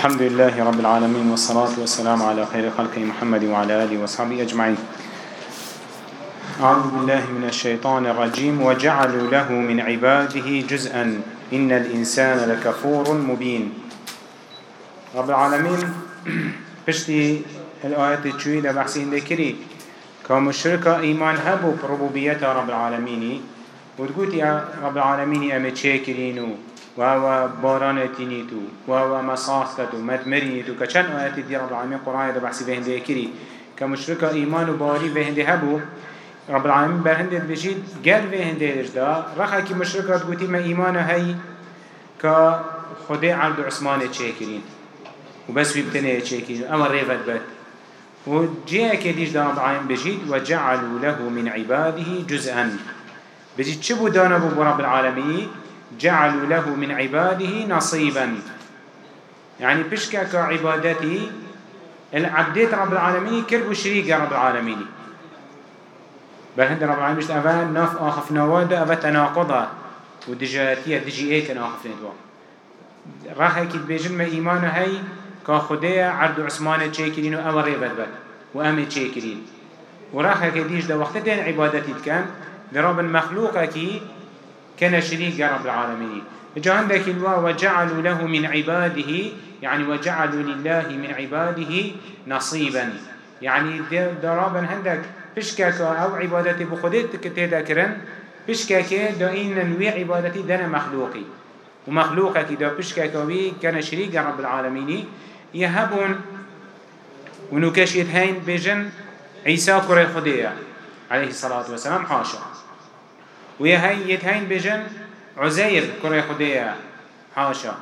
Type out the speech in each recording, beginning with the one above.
الحمد لله رب العالمين والصلاة والسلام على خير خلق محمد وعلى آله وصحبه أجمعين أعوذ بالله من الشيطان الرجيم وجعلوا له من عباده جزءا إن الإنسان لكفور مبين رب العالمين بشتي الآيات الجويلة بحسين ذكري كمشركة إيمان هبو بربوبية رب العالمين وتقول رب العالمين أمي تشاكرينو وهو بارانتينيتو وهو مصاصتو مدمرينيتو كچن آيات دي رب العالمين قرآن ده بحسي بهنده كري كمشركة إيمان وباري بهنده هبو رب العالمين برهنده بجيد قل بهنده لجدا رخا كي مشركة تقولي ما إيمان هاي كا خده عرض عثمان تشاكرين وبس في بتنه تشاكرين أما ريفت بات وجاء كديش ده رب العالمين بجيد وجعلوا له من عباده جزءا. بجيد شبو دانا بو رب العالمين جعلوا له من عباده نصيبا. يعني بشكا كعبادتي العبدات رب العالمين كربوا شريك رب العالمين. بل هند رب العالمين مش أفا ناف آخف نوادا أفا تناقضا ودجاتية دجي إيه تناخف ندوا راح أكيد بيجن ما إيمان هاي كخدية عرض عثمان تشيكرين وأمر ريبت بد وأمي تشيكرين وراح أكيد ديش دا وقتتين عبادتي كان لرب المخلوق كي كان شريك رب العالمين. جا عندك الوا وجعلوا له من عباده يعني وجعلوا لله من عباده نصيبا. يعني درابا عندك. بشكاك أو عبادتي بخدت كتيدا كرن بشكاك دائن نوي عبادتي دنا مخلوقي. ومخلوقك دا بشكاك وي كان شريك رب العالمين. يهبون ونكشيت هين بجن عيسى كري خدية عليه الصلاة والسلام حاشا. ويهين يتهين بجن عزير كري خدية حاشا.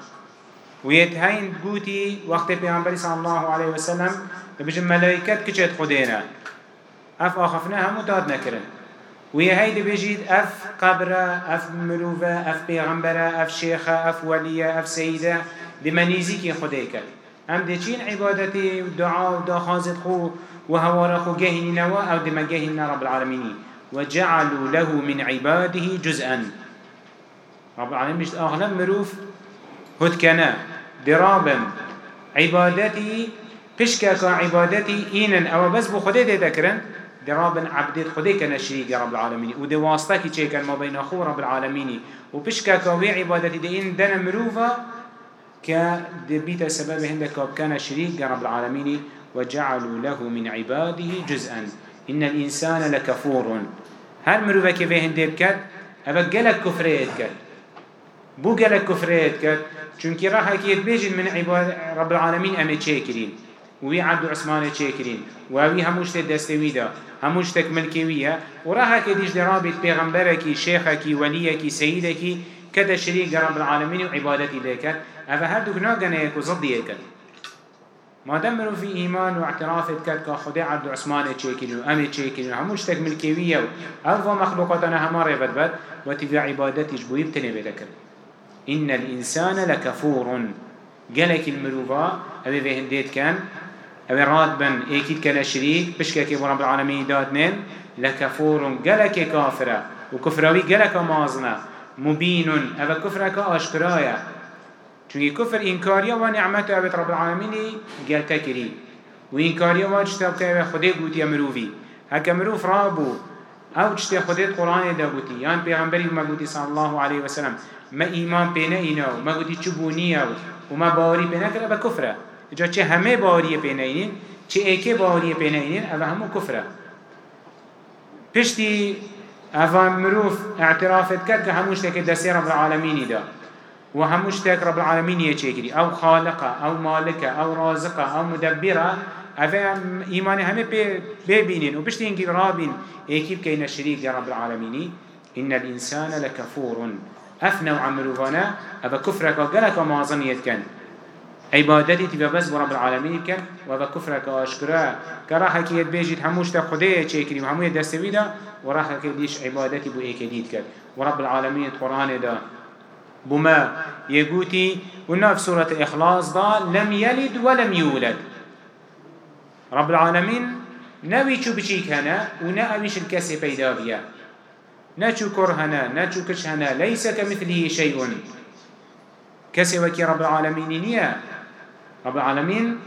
ويتهين قوتي وقت پیغمبر صلى الله عليه وسلم بجن ملائكت كچت خدينا اف آخفنا همو داد نكرن ويهيد بجيد اف قبرة اف مروفة اف پیغمبرة اف شيخة اف ولية اف سيدة لمنيزيكي خديك هم دي چين عبادتي ودعاء ودا خازد خو وهوارا خو جهني نوا أو دي مجهننا رب العالمين وجعلوا له من عباده جزءا. رب العالمين مش أغلب مروف. هد كنا درابا. عبادتي بشكا عبادتي إينا أو بس بخده تذكرن درابا عبدت خده كان شريك رب العالمين ودي واسطة كي كان ما بين أخو رب العالمين وبشكا كوي عبادتي دي إن دنا مروفا كدبيت سبب هندك كان شريك رب العالمين وجعلوا له من عباده جزءا. إن الإنسان لكفور. هل مروفا كيف هندب كد أبا قلق كفريت كد بو قلق كفريت كد چونك راح أكيد بيجن من عباد رب العالمين أمي تشاكرين وي عبد عثمان تشاكرين ووي هموش تدستوي دا هموش ملكوية وراح اكيدش درابط پیغمبركي شيخكي وليكي سيدكي كده شريك رب العالمين وعبادتي لك أفا هردوك ناقنا يكو ضدي يكد ما دمروا في إيمان واعتراف كد كخدي عبد عثمان تشيكين وأمي تشيكين هموش تك ملكيوية أفضل مخلوقاتنا همار يفد بد وتبع عبادتي جبوي بتني بذكر إن الإنسان لكفور جلك المروفا أبي في هنديت كان أبي راتبا إيكيد كلا شريك بشكا كي رب العالمين داتنين لكفور جلك كافرة وكفراوي جلك مازنا مبين أبا كفرك أشكرايا چونكي كفر إنكاريا ونعمته أبت رب العالمين قال تكري وإنكاريا واجتاب كيف خده قوتي مروفي هكا مروف رابو أو جتي خده قرآن دا قوتي يعني پیغمبری ما قوتي صلى الله عليه وسلم ما إيمان بينا إينا ما قوتي چبونيا وما باوري بينا كر أبا كفره جا چه همه باوري بينا إينين چه ايكي باوري بينا إينين أبا همو كفره پشتی أفا مروف اعترافت كد كهموش تك دسي رب العالمين دا. وهموش تك رب العالمين يچكري أو خالقة أو مالكة أو رازقة أو مدبرة أفا إيماني همه ببينين وبشتين كي رابين إيكيب كينا شريك رب العالمين إن الإنسان لكفور. أفنوا عمروفانا أفا كفرك وقلك ومعظنيت كان عبادتي تبقى بس برب العالمين كان وهذا كفرك واشكرا كراحة كي يتبيجي هموش تخديه تشكري وهمو يدستوي دا وراحة كي ديش عبادتي بو ايك ديد كان ورب العالمين القرآن دا بما يقولي ونف سورة إخلاص دا لم يلد ولم يولد. رب العالمين نوي شو بشيك هنا ونا أبيش الكسي بيدا بيا نشو كرهنا نشو كشهنا ليس كمثله شيء كسي وكي رب العالمين نيا رب العالمين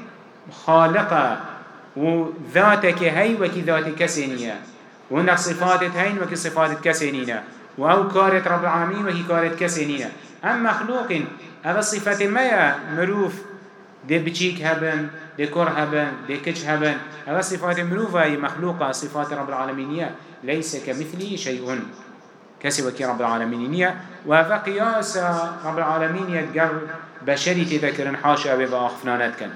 خالقه وذاتك هي وكي ذات كسينيا وهناك صفات هين وكي صفات كسينينا وأو كارت رب العالمين وكي كارت كسينينا أم مخلوق هذا صفات ما مروف دي بچيك هبن دي كور هبن دي كش هبن هذا صفات مروفة مخلوقة صفات رب العالمين ليس كمثله شيء كسي وكي رب العالمين وهذا قياس رب العالمين يتقر بشري تذكرن حاشا ببا أخفنانات كان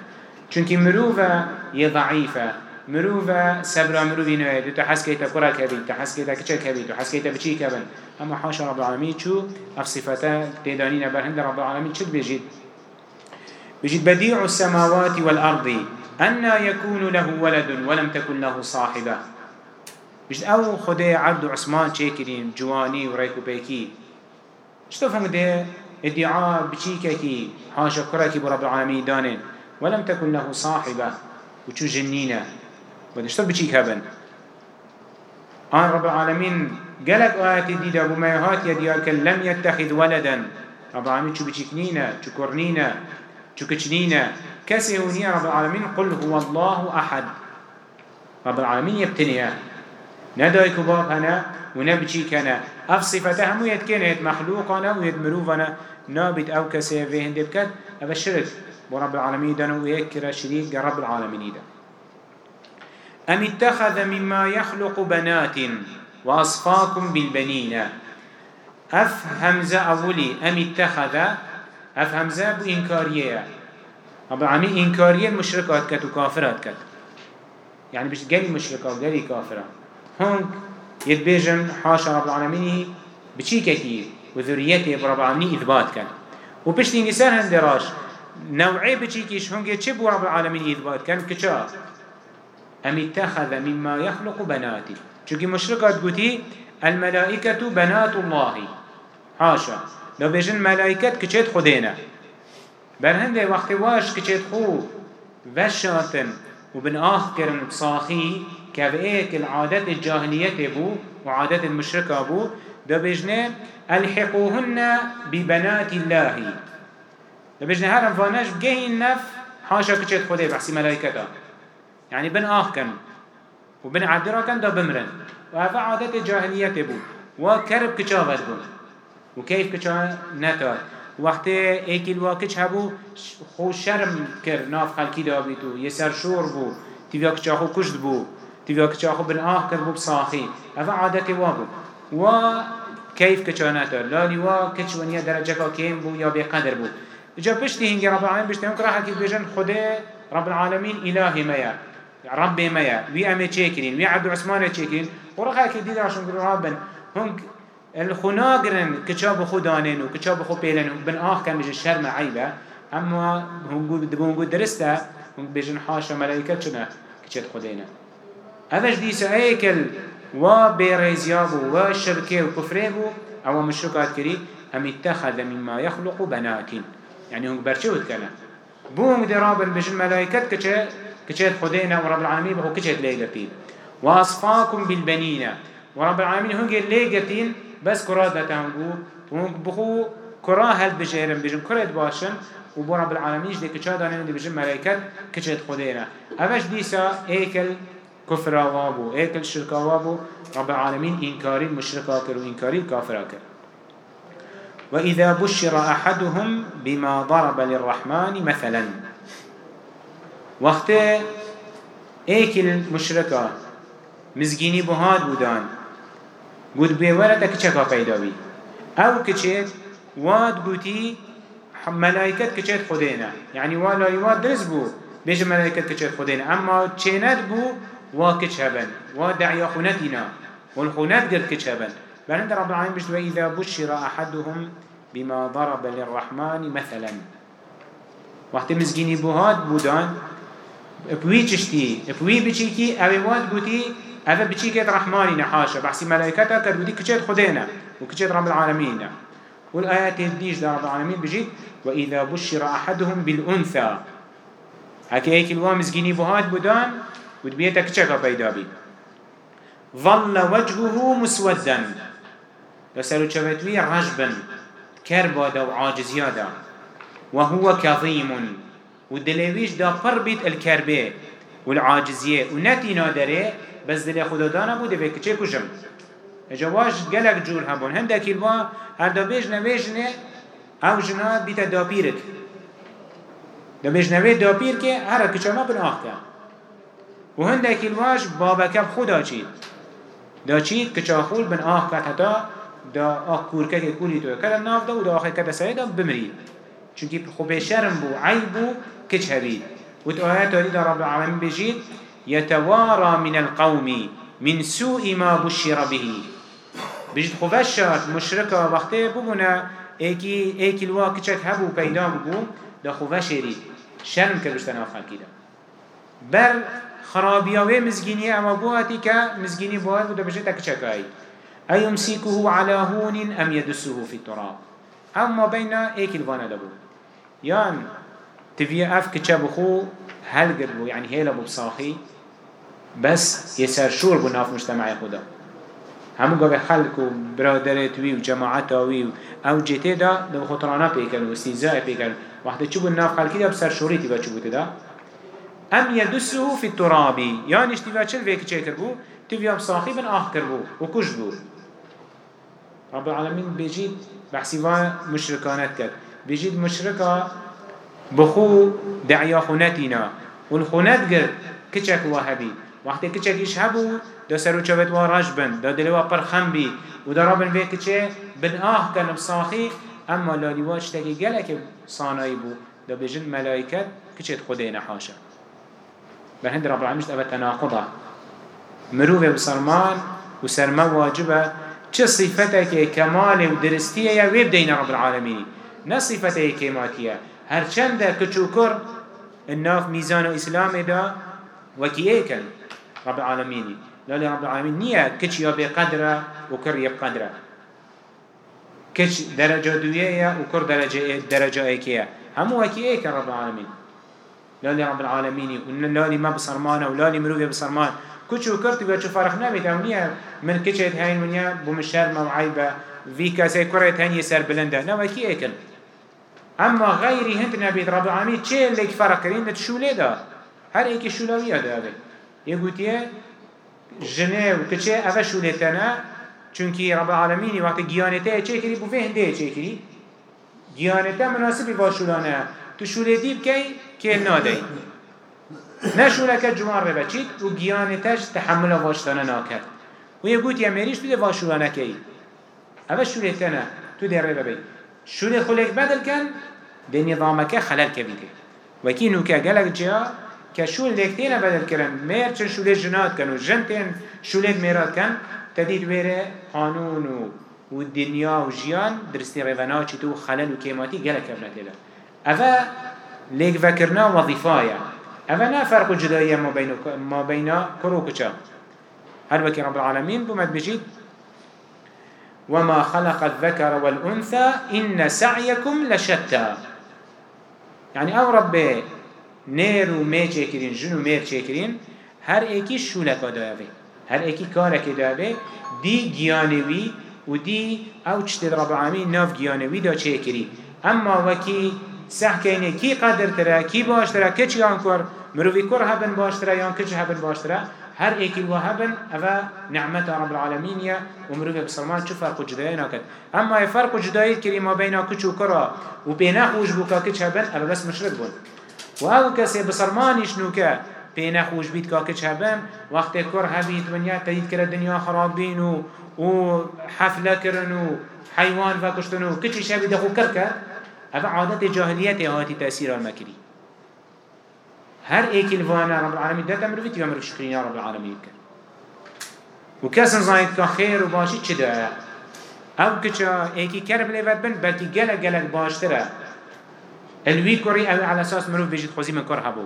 چونك مروفة يضعيفة مروفة سبرا نوية دو تحس كيتا كرا كبيت تحس كيتا كچا كبيت تحس كيتا بچي كبن أما حاشا رب العالمين شو اف صفتا تيدانين برهند رب العالمين شد بيجيد بيجيد بديع السماوات والأرض أن يكون له ولد ولم تكن له صاحبة. بيجيد أو خده عبد عثمان شاكرين جواني وريكو بيكي شتفهم ده ادعاء بشيككي حاشا كركي برب العالمين دانين ولم تكن له صاحبة. وشو جنينة ودشتر بشيك هبن آن رب العالمين قالت آيات ديدة بميهات يديارك لم يتخذ ولدا. رب العالمين شو بشيكنينة شو كورنينة شو كچنينة كسي هونية رب العالمين قل هو الله أحد. رب العالمين يبتنيه ندايك باب هنا ونبجي كنا اف صفته همو يتكنت مخلوقنا ويدمروفنا نابت أو كسي في هند بكت اف الشرك برب العالمين دانو ويكرا شريك رب العالمين دا أم اتخذ مما يخلق بنات وأصفاكم بالبنين؟ أف همزة أولي أم اتخذ؟ أف همزة بو إنكارية. رب العالمين إنكارية المشركات كت وكافرات كت. يعني بش قالي مشركات قالي كافرات هونك يتبيجن حاشا رب العالمين بچي كتير وذريته رب العالمين إثبات كان وبشتي نسان هندراش نوعي بچي كيش هونك چه رب العالمين إثبات كان كچا أم اتخذ مما يخلق بناتي؟ چونكي مشركات قوتي الملائكة بنات الله. حاشا. لو بيجن ملائكة كچت خدينا برهنده وقت واش كچت خو؟ وشاتن. وبن آخ كرن بصاخي كذلك العادات الجاهلية بو وعادات المشركة بو. ده بجنة الحقوهن ببنات الله. ده بجنة هرم فانش بجهي النف حاشا كتشت خده بحسي ملايكتا يعني بن آخ كان. وبن عدرا كان ده بمرن وهذا عادات الجاهلية بو وكرب كتشافت بو وكيف كتشا نتات وقت ایکی الواقع هبو خو شرم کر ناف خلکی دابیتو یه سر شور بو تیویا کچا خو کشت بو تبيا كتشا خو بن آه كربو بصاخي هذا عادتي وابو و كيف كتشاناتا لاني و كتش ونيا درجة كيم بو يا بقدر بو جا بشتي هنجي رب العالمين بشتي هنك راح كيف بيجن خده رب العالمين إلهي ميا رب ميا وي أمي تشيكرين وي عبد عثمان تشيكرين كيف دي عشان ربن هنك الخناقرن كتشاب خدانين وكتشاب خو بيلن بن آخ كان بيجي الشرم عيبة. أما هم قول دبون قول درسته هم بيجن حاشا ملايكة شنا كتشت خدينا هذاش ديسا ايكل و بيريزيابو و شركه و كفريبو أو مشركات كري هم اتخذ مما يخلق بنات يعني هم برشوت كنا بوم درابن بجن ملائكت كچه كچه خدينا ورب العالمين بخو كچه ليغتين واصفاكم بالبنين ورب العالمين هم ليغتين بس كرات تنگو هم بخو كرا هل بجيرن بجن كرات باشن وبو رب العالمين دي كچه دانين دي بجن ملائكت كچه خدينا اوش ديسا ايكل كفر وابو ايك الشرك وابو رب العالمين إنكاري المشركة كر وإنكاري الكافر كر وإذا بشر أحدهم بما ضرب للرحمن مثلا. وقت ايك المشركة مزجيني بهاد بودان قد بيولتك چكا پیدا بي أو كچيت واد قوتي ملائكت كچيت خدينا يعني والا يواد درس بو بيش ملائكت كچيت خدينا اما چينت بو واكش هبن ودعي خنتنا والخنات قد كش هبن بل رب العالمين بشت وإذا بشر أحدهم بما ضرب للرحمن مثلا. وقت مزگینی بوهاد بودان بوی چشتی بوی بچی کی اوی واد گوتی اوه بچی کت رحمانی نحاشا بحثی ملائکتا کد گوتی کچت خدینا رب العالمین والآيات الديش ده رب العالمين بجيت وإذا بشر أحدهم بالأنثى هكي هيك الوامز جيني بهاد بدان ودبيتا كتشكا بيدا بي ظل وجهه مسودا لسالو شبتوي رجبا كربا وعاجز يادا وهو كظيم ودلويش دا قربت الكربة والعاجزية ونتي نادره بس دل خدا دانا بوده به کچه کشم اجواش گلک جور هبون. هندکی الوا هر دا بیش نویجنه أو جنا بیتا دا پیرک دا بیش نویج دا پیر که هر ما بن آخ که. و هندکی الواش بابکم خدا چید دا چید کچه خول بن آخ که حتی دا آخ کورکه که کولی تو کدم ناف دا و دا آخر کده سایده بمرید چونکی خوب شرم بو عیب بو كتش هبيد وتآيات وليد رب العالمين بجيد يتوارى من القوم من سوء ما بشر به. بجد خفشات مشركة وقته ببنا ايكي ايكي الوا كتشك هبو پیدا ببو دا خفشري شرم كربشتنا خلقی دا بل خرابياوي مزگيني اما بوهاتي كا مزگيني بوهات ودا بجد اكتشك اي ايمسيكه على هون ام يدسه في التراب. اما بين ايكي الوانا دبو يان تفي اف كتشا بخو هل قربو يعني هيلا بصاخي بس يسر شور بو ناف مجتمع خدا. همو قابل خلق و برادرت وي و وي أو جيته دا دا خطرانا بيكن و استيزاء بيكن وقت چوبو ناف خلقی دا بسر شوری تبا چوبو تدا ام يدسه في التراب يعني اشتبا چل فيك چه کربو تفيا بصاخي بن آخ کربو و کش بو. رب العالمين بيجيد بحسي مشركانات كد بيجيد مشركة بخو دعيا خونتنا والخونت قر كچك وهبي وقت كچك إيش هبو دا سرو چوت وراج بن دا دلوا پرخم بي ودا رابن بي كچه بن آه كان بصاخي اما لاليواج تاكي گلك صاناي بو. دا بجن ملايكت كچت خدينا حاشا بهند رب العالمين أبا تناقضة. مروف بسرمان وسرما واجبه. چه صفتك كمال ودرستية يا ويب دين رب العالمين نه صفتك كماتية هرچند کچوکر الناف ميزان اسلام دا وكي ايكن رب العالمين لا رب العالمين نية كچ يا بقدره وكر يبقدره كچ درجة دوية وكر درجة درجة ايكية همو وكي رب العالمين لا رب العالمين لا ما بصرمان ولا مروي بصرمان كچو كرت بيا شو فرق نبيت أمنية من كچت هاي منيا بمشار موعيبة في كاسي كرة هاي يسر بلنده نوكي ايكن اما غيري هند نبيت رب العالمين چه لك فرق كرين نتشوله دا. هر ايكي شولوية دا اوه يقولتيه جنه و كچه اوه شوله تنا چونكي رب العالمين وقت گيانته چه كري بو فهنده چه كري گيانته مناسبي باشولانه تو شوله ديب كي كي نادي نشوله که جوان رو بچید و گیانتش تحمل واشتانه ناکد و یه گوت یه مریش تو ده واشولانه کی؟ اوه شوله تنه تو ده رو ببید شوله خلق بدل کن ده نظامك خلل كبيره وكي نوكا قالك جا كشول لكتين بدل كرن مير چن شوله جنات كن و جنتين شوله ميرات كن تديد ويره قانون و الدنيا و جيان درستي ريفانا چتو خلل و كيماتي قالك ابنت له أفا ليك فكرنا وظيفايا أفا نا فرق ما بين ما بين كرو كچا هل بكي رب العالمين بمد بجيد وما خلق الذكر والأنثى إن سعيكم لشتى. يعني أو رب نير ومي چكرين جن ومير چكرين هر ايكي شولك داوي هر ايكي كارك داوي دي جيانوي ودي أو چتد رب العالمين ناف جيانوي دا چكري اما وكي سح كيني كي قدر ترى كي باش ترى كچ يان كور هبن باش ترى يان كچ هبن هر ايكي الوهبن افا نعمت رب العالمين يا ومروي بسلمان شو فرق جدائي ناكد اما يفرق جدائي كري ما بين كچ وكرا وبينا خوش بوكا كچ هبن افا بس مشرك بون و أو کسی بسرمانیش نوکه پینه خوش بید که کچ هبن وقت کر هبید ونیا تدید کرد دنیا خراب بین و و حفله کرن و حیوان و کشتن و کچی شبید خو کر کرد اما عادت جاهلیت هاتی تأثیر المکری هر ایک الوانا رب العالمین داتا مروفیت یا مروف شکرین رب العالمین کرد. و کس زاید که خیر و باشی چه داره؟ أو کچا ایکی کرب لیفت بن بلکی گلک گلک باشتره الوی کری أو على أساس مروف بيجيت خوزي من کر هبو.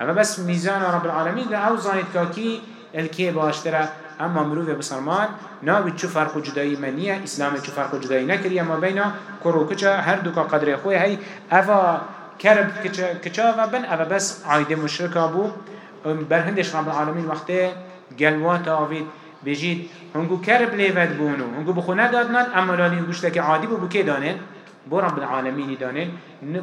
اما بس ميزان رب العالمين ده أو زانيت كاكي الكي باشتره اما مروف بسرمان ناوي چو فرق جدائي منية اسلام چو فرق جدائي نكري اما بينا كرو كچا هر دوكا قدر خوي هاي افا كرب كچا و بن افا بس عايد مشركة بو. برهندش رب العالمين وقته قلوات آوید. بجید هنگو کرب لیود بونو هنگو بخو ندادنن اما لالی هنگوشتك عادی بو بو دانن بو رب العالمين دانن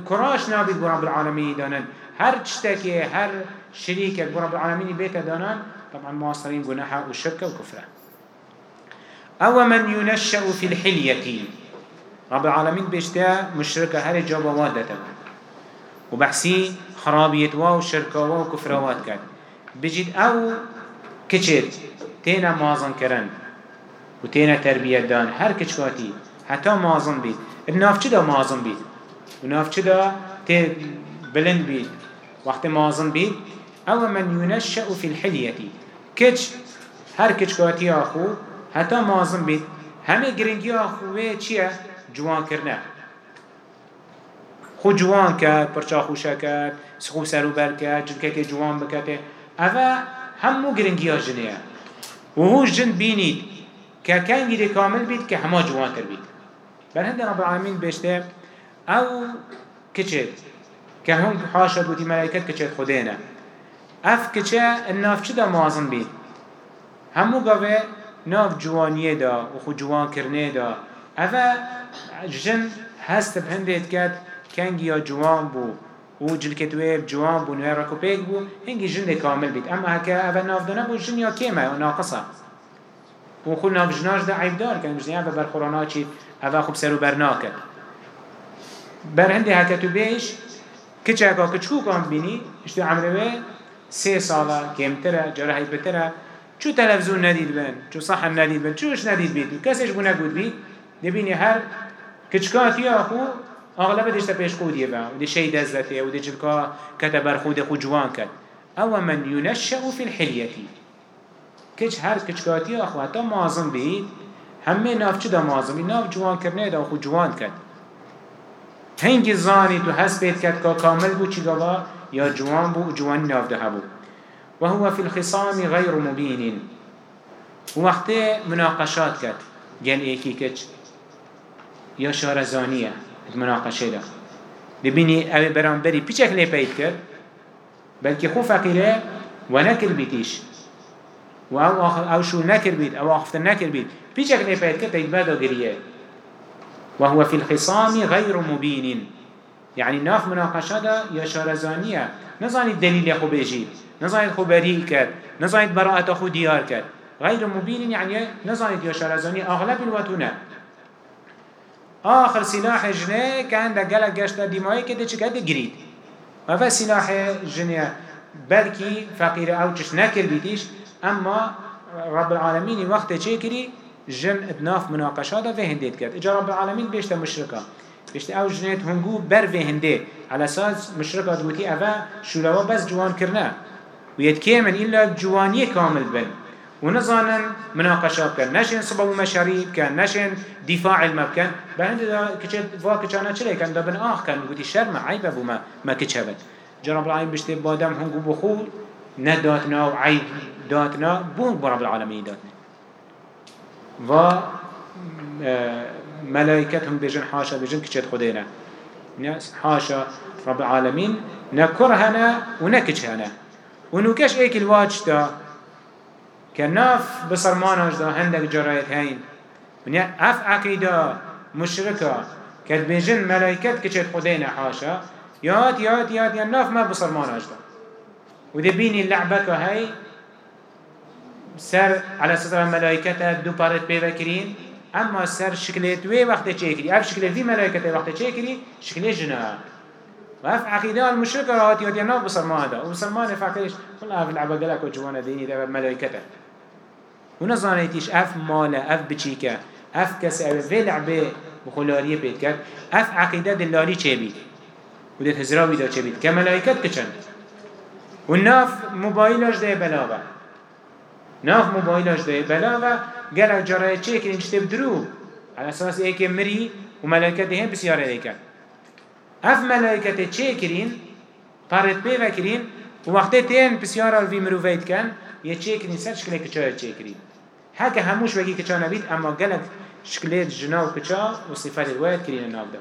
كراش نابید بو رب العالمين دانن. هر تشتكي هر شريك بو رب العالمين بيت دانن طبعا معاصرين جناحة والشركة وكفرة أو من ينشأ في الحلية رب العالمين بيشتا مشركة هر جابا وادتا وبحسي خرابية واو شركة واو كفروات كان بجد أو كچت تينا مازن كرن وتينا تربية دان. هر كچكاتي حتى مازن بيت الناف چدا مازن بيت وناف چدا تي بلند بيت وقت مازن بيت أو من ينشأ في الحلية كچ هر كچكاتي آخو حتى مازن بيت همه گرنگی آخوه چیه؟ جوان کرنه. خو جوان کرد پرچا خوشه کرد سخو سرو بر کرد جلکه که جوان بکته اوه همو گرنگی ها جنیه و هوش جن بینید که کنگی ده کامل بید که همه جوان تر بید بل هنده رب العالمین بشته أو کچه که هم حاشا بودی ملائکت کچه خودینه اف کچه الناف چه دا موازن بید همو گاوه ناف جوانیه دا و خود جوان کرنه دا اوه جن هست بهندید کرد کنگی یا جوان بو و جلکت ویب جوان بو نوی رکو پیک بو هنگی جن کامل بید اما هکا اول ناف دانه بو جن یا کیمه و ناقصه و خود ناف جناش ده عیب دار کن جنیا بر خورانا چید اول خوب سرو برنا کد بر هنده هکا تو بیش کچه هکا کچکو کام بینی اشتو عمروه سه ساله کمتره جرحی بتره چو تلفزیون ندید بن چو صحن ندید بن چوش ندید بید کسیش بو نگود بید دبینی هر کچکاتی آخو أغلب دیشتا پیش خودیه با و دی شی دزلته و دی جلکا کتا بر خود خود جوان کد أو من ينشأ في الحلية. کچ هر کچکاتی اخو حتی معظم بید همه ناف چه دا معظمی ناف جوان کرنه دا خود جوان کد هنگی زانی تو هست بید کد که کامل بود چی گوا؟ یا جوان بود جوان ناف ده بود. وهو في الخصام غير مبين وقت مناقشات كت قال ايكي كتش يا شارزانية مناقشه ده. ببینی أو برانبری پیچک لی پید کرد بلکه خو فقیره و نکر بیتیش و أو, آخر أو شو نکر بید أو آخفتر نکر بید پیچک لی پید کرد تید بادا گریه وهو في الخصام غير مبين يعني ناف مناقشه ده يا شارزانيه نزاني الدليل خو بيجي نزاني خو بريء كد نزاني براءة خو ديار كد غير مبين يعني نزاني يا شارزانيه اغلب الوتونه آخر سلاح جنه كان ده قلق گشت دمائي كده چه كده گريد وفا سلاح جنه بلكي فقير أو چش نكر بيتيش اما رب العالمين وقت چه كري جن اتناف مناقشات ده هنديت كد اجا رب العالمين بيشتا مشركا بيشتا أو جنات هنگو بر في هنده على أساس مشركا دوتي افا شولوا بس جوان كرنا ويتكيمن إلا جوانية كامل بن. ونزانن مناقشة كان نشين صبا مشاريب كان نشين دفاع المبكن بعند دا كچه فا كچانا چلي؟ كان دا بن آخ كان بودي شرم عيب ابو ما ما كچبت جناب العالمين بشتي بادم هنگو بخو نداتنا وعيب داتنا بون برب العالمين داتنا. و ملائكتهم بجن حاشا بجن كچت خدينا حاشا رب العالمين نكرهنا ونكچهنا ونوكش ايك الواج دا كناف بصرماناش دا هندك جرايت هين من اف عقيدة مشركة كد بيجن ملايكت كچت خدينا حاشا يات يات يات يا ناف ما بصرماناش دا. وده بيني اللعبة هاي سر على سطر الملائكة دو بارت بيوكرين اما سر شكلت وي وقت تشكري اف شكلت في ملائكة وقت تشكري شكلت جنا واف عقيدة المشركة راهات يات يا ناف بصرمان دا. وبصرمان فاكرش كل اف اللعبة قالك وجوانا ديني دا ملائكته ونزانيتيش اف مالا اف بچيكا اف كس أو في لعبه بخلاريه بيت كد اف عقيده دلالي چه بيت ودت هزراوي دا چه بيت كملائكت كچن والناف موبايلاش ده بلاوه. ناف موبايلاش ده بلاوه. قال جرايه چه كن انش تبدرو على أساس ايك مري وملائكت ده هم بسياره ايكن اف ملائكة چه کرین؟ پرد پی وکرین و وقتی تین بسیار آلوی مروفید کن یه چه کرین سر شکلی کچای چه کرین هکه هموش وگی کچا نبید اما گلک شکلی جنا و کچا و صفت الوید کرین ده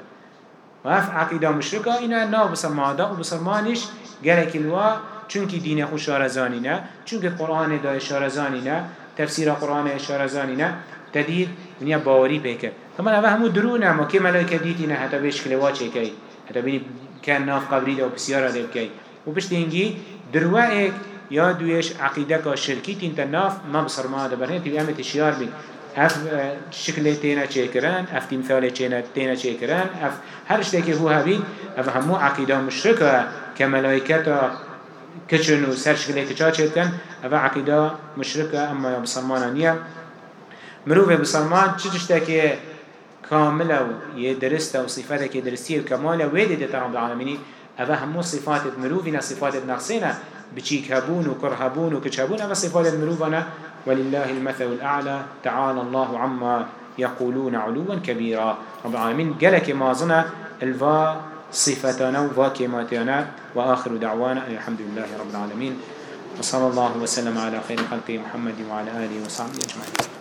و اف عقیده مشرکا اینا ناف بسرمادا و بسرمانش گلک الوا چونکی دین خوش شارزانی نه چونکی قرآن دا شارزانی نه تفسیر قرآن شارزانی نه تدید ونیا باوری پیکر طبعا اوه همو درونه ما که ملائکه دیتی نه حتی بهش کلوا چه کی حتی بینی كان ناف قبري ده و بسيارة ده بكي و بش دينجي دروائك يا دويش عقيدة كا شركي تين تناف ما بصر ما ده برهن تبي أمت الشيار بين اف شكل تينا چيكران اف تمثال تينا چيكران اف هر شتك هو هبين اف همو عقيدة مشركة كملائكة كچن و سر شكل كچا چيكن اف عقيدة مشركة اما يا بسلمان نيا مروفه بسلمان چه تشتكي كاملة ويدرسته وصفاتك يدرسيه وكماله ويدي رب العالمين أفا همو صفات مروفنا صفات نقصنا بچيك هبون وكرهبون وكشهبون أفا صفات مروفنا ولله المثل الأعلى. تعالى الله عما يقولون علوا كبيرا. رب العالمين قالك مازنا الفا صفتنا وفا كماتنا وآخر دعوانا الحمد لله رب العالمين وصلى الله وسلم على خير خلقه محمد وعلى آله وصحبه أجمعين.